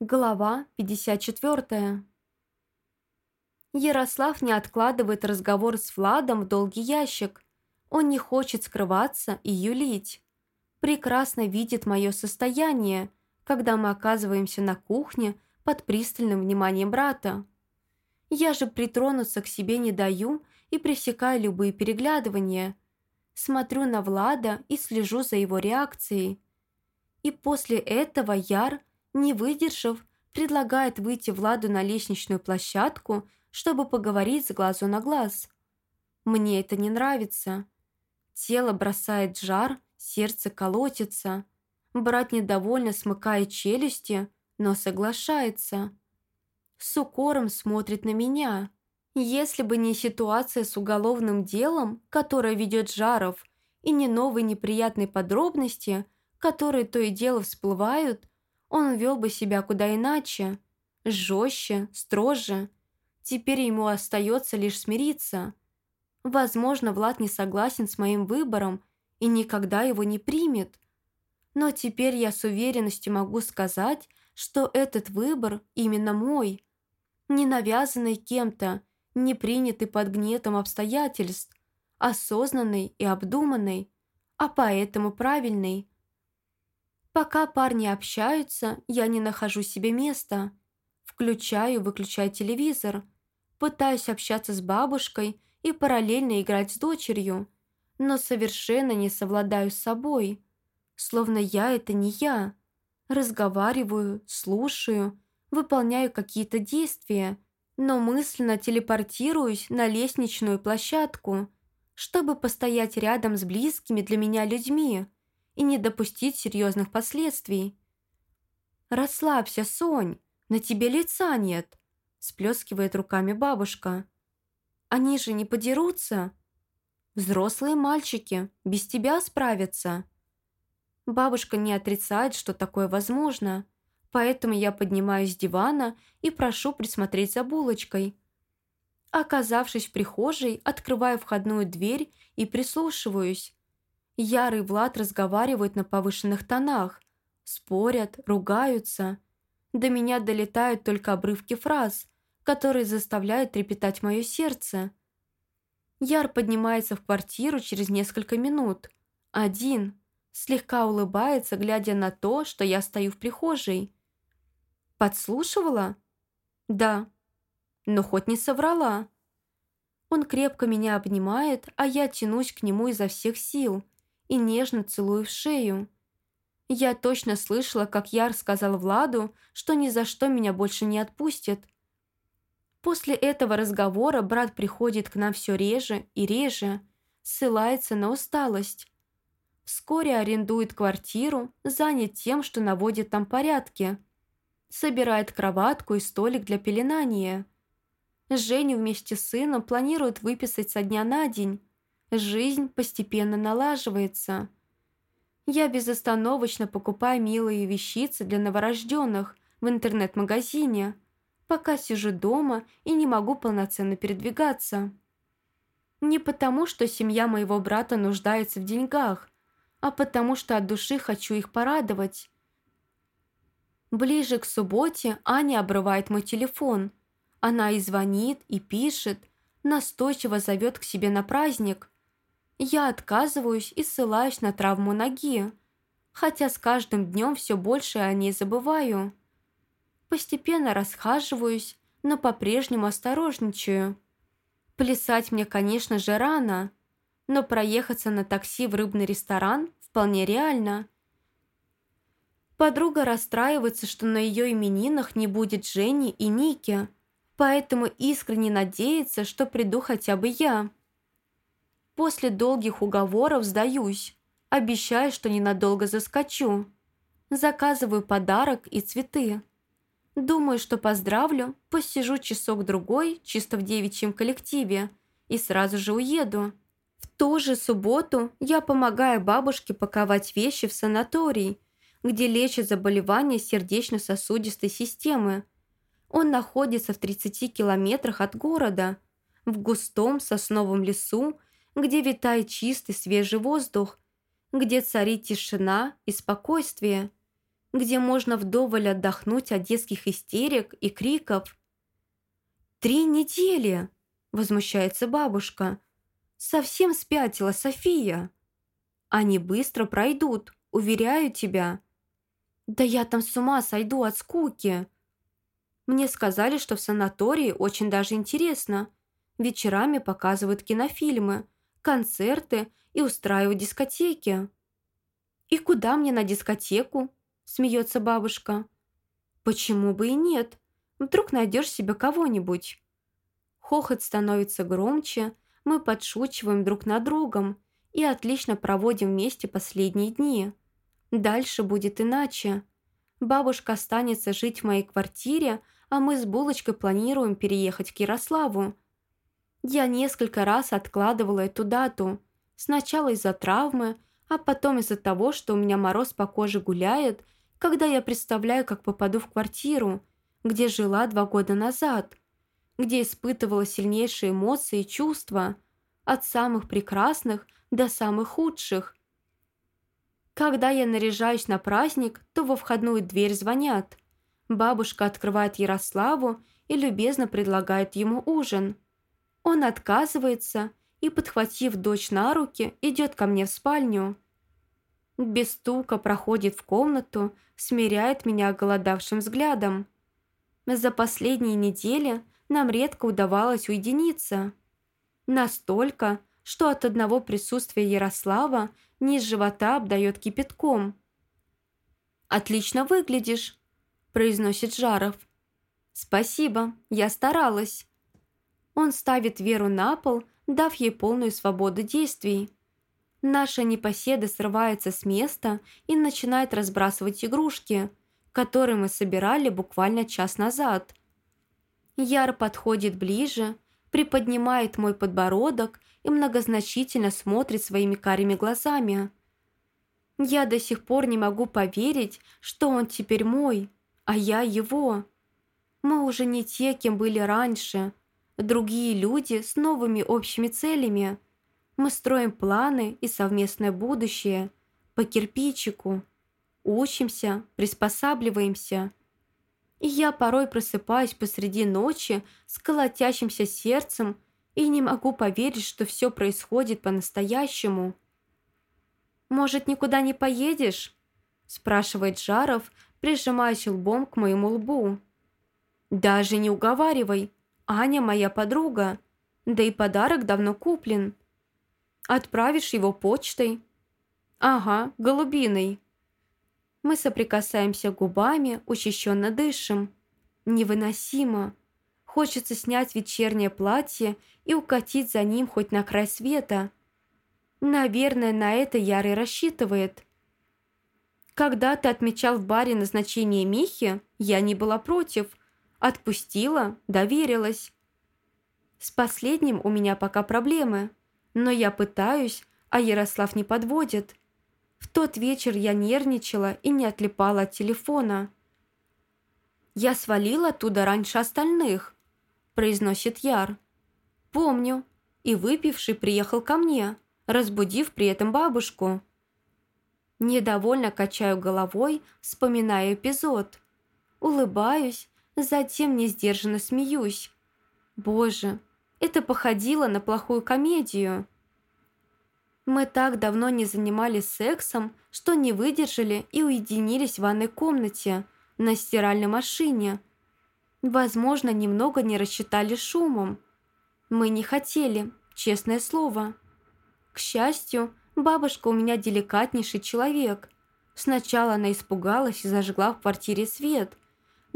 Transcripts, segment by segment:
Глава 54. Ярослав не откладывает разговор с Владом в долгий ящик. Он не хочет скрываться и юлить. Прекрасно видит мое состояние, когда мы оказываемся на кухне под пристальным вниманием брата. Я же притронуться к себе не даю и пресекаю любые переглядывания. Смотрю на Влада и слежу за его реакцией. И после этого Яр – не выдержав, предлагает выйти Владу на лестничную площадку, чтобы поговорить с глазу на глаз. Мне это не нравится. Тело бросает жар, сердце колотится. Брат недовольно смыкает челюсти, но соглашается. С укором смотрит на меня. Если бы не ситуация с уголовным делом, которое ведет Жаров, и не новые неприятные подробности, которые то и дело всплывают, он вел бы себя куда иначе, жестче, строже. Теперь ему остается лишь смириться. Возможно, Влад не согласен с моим выбором и никогда его не примет. Но теперь я с уверенностью могу сказать, что этот выбор именно мой. Не навязанный кем-то, не принятый под гнетом обстоятельств, осознанный и обдуманный, а поэтому правильный – Пока парни общаются, я не нахожу себе места. Включаю, выключаю телевизор. Пытаюсь общаться с бабушкой и параллельно играть с дочерью, но совершенно не совладаю с собой. Словно я – это не я. Разговариваю, слушаю, выполняю какие-то действия, но мысленно телепортируюсь на лестничную площадку, чтобы постоять рядом с близкими для меня людьми – и не допустить серьезных последствий. «Расслабься, Сонь, на тебе лица нет», – сплескивает руками бабушка. «Они же не подерутся. Взрослые мальчики без тебя справятся». Бабушка не отрицает, что такое возможно, поэтому я поднимаюсь с дивана и прошу присмотреть за булочкой. Оказавшись в прихожей, открываю входную дверь и прислушиваюсь. Яр и Влад разговаривают на повышенных тонах, спорят, ругаются. До меня долетают только обрывки фраз, которые заставляют трепетать мое сердце. Яр поднимается в квартиру через несколько минут. Один. Слегка улыбается, глядя на то, что я стою в прихожей. «Подслушивала?» «Да». «Но хоть не соврала». Он крепко меня обнимает, а я тянусь к нему изо всех сил – и нежно целую в шею. Я точно слышала, как Яр сказал Владу, что ни за что меня больше не отпустит. После этого разговора брат приходит к нам все реже и реже, ссылается на усталость. Вскоре арендует квартиру, занят тем, что наводит там порядки. Собирает кроватку и столик для пеленания. Женю вместе с сыном планируют выписать со дня на день, Жизнь постепенно налаживается. Я безостановочно покупаю милые вещицы для новорожденных в интернет-магазине, пока сижу дома и не могу полноценно передвигаться. Не потому, что семья моего брата нуждается в деньгах, а потому что от души хочу их порадовать. Ближе к субботе Аня обрывает мой телефон. Она и звонит, и пишет, настойчиво зовет к себе на праздник – я отказываюсь и ссылаюсь на травму ноги, хотя с каждым днем все больше о ней забываю. Постепенно расхаживаюсь, но по-прежнему осторожничаю. Плясать мне, конечно же, рано, но проехаться на такси в рыбный ресторан вполне реально. Подруга расстраивается, что на ее именинах не будет Жени и Ники, поэтому искренне надеется, что приду хотя бы я. После долгих уговоров сдаюсь. Обещаю, что ненадолго заскочу. Заказываю подарок и цветы. Думаю, что поздравлю, посижу часок-другой, чисто в девичьем коллективе, и сразу же уеду. В ту же субботу я помогаю бабушке паковать вещи в санаторий, где лечат заболевания сердечно-сосудистой системы. Он находится в 30 километрах от города, в густом сосновом лесу где витает чистый свежий воздух, где царит тишина и спокойствие, где можно вдоволь отдохнуть от детских истерик и криков. «Три недели!» – возмущается бабушка. «Совсем спятила София!» «Они быстро пройдут, уверяю тебя!» «Да я там с ума сойду от скуки!» Мне сказали, что в санатории очень даже интересно. Вечерами показывают кинофильмы, концерты и устраивают дискотеки. «И куда мне на дискотеку?» – смеется бабушка. «Почему бы и нет? Вдруг найдешь себе кого-нибудь?» Хохот становится громче, мы подшучиваем друг над другом и отлично проводим вместе последние дни. Дальше будет иначе. Бабушка останется жить в моей квартире, а мы с Булочкой планируем переехать к Ярославу. Я несколько раз откладывала эту дату. Сначала из-за травмы, а потом из-за того, что у меня мороз по коже гуляет, когда я представляю, как попаду в квартиру, где жила два года назад, где испытывала сильнейшие эмоции и чувства, от самых прекрасных до самых худших. Когда я наряжаюсь на праздник, то во входную дверь звонят. Бабушка открывает Ярославу и любезно предлагает ему ужин. Он отказывается и, подхватив дочь на руки, идет ко мне в спальню. Без стука проходит в комнату, смиряет меня голодавшим взглядом. За последние недели нам редко удавалось уединиться. Настолько, что от одного присутствия Ярослава низ живота обдает кипятком. «Отлично выглядишь», – произносит Жаров. «Спасибо, я старалась». Он ставит Веру на пол, дав ей полную свободу действий. Наша непоседа срывается с места и начинает разбрасывать игрушки, которые мы собирали буквально час назад. Яр подходит ближе, приподнимает мой подбородок и многозначительно смотрит своими карими глазами. Я до сих пор не могу поверить, что он теперь мой, а я его. Мы уже не те, кем были раньше. Другие люди с новыми общими целями. Мы строим планы и совместное будущее по кирпичику. Учимся, приспосабливаемся. И я порой просыпаюсь посреди ночи с колотящимся сердцем и не могу поверить, что все происходит по-настоящему. «Может, никуда не поедешь?» – спрашивает Жаров, прижимаясь лбом к моему лбу. «Даже не уговаривай. Аня моя подруга. Да и подарок давно куплен. Отправишь его почтой?» «Ага, голубиной». Мы соприкасаемся губами, учащенно дышим. Невыносимо. Хочется снять вечернее платье и укатить за ним хоть на край света. Наверное, на это Ярый рассчитывает. Когда ты отмечал в баре назначение Михи, я не была против. Отпустила, доверилась. С последним у меня пока проблемы, но я пытаюсь, а Ярослав не подводит. В тот вечер я нервничала и не отлипала от телефона. «Я свалила оттуда раньше остальных», – произносит Яр. «Помню. И выпивший приехал ко мне, разбудив при этом бабушку». Недовольно качаю головой, вспоминая эпизод. Улыбаюсь, затем несдержанно смеюсь. Боже, это походило на плохую комедию. Мы так давно не занимались сексом, что не выдержали и уединились в ванной комнате, на стиральной машине. Возможно, немного не рассчитали шумом. Мы не хотели, честное слово. К счастью, Бабушка у меня деликатнейший человек. Сначала она испугалась и зажгла в квартире свет,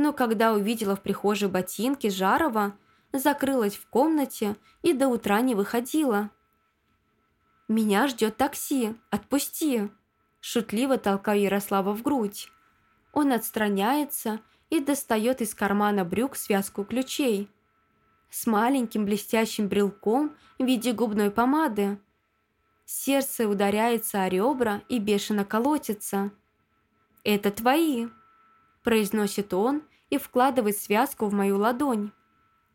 но когда увидела в прихожей ботинки Жарова, закрылась в комнате и до утра не выходила. «Меня ждет такси, отпусти!» Шутливо толкаю Ярослава в грудь. Он отстраняется и достает из кармана брюк связку ключей. С маленьким блестящим брелком в виде губной помады – Сердце ударяется о ребра и бешено колотится. «Это твои», – произносит он и вкладывает связку в мою ладонь.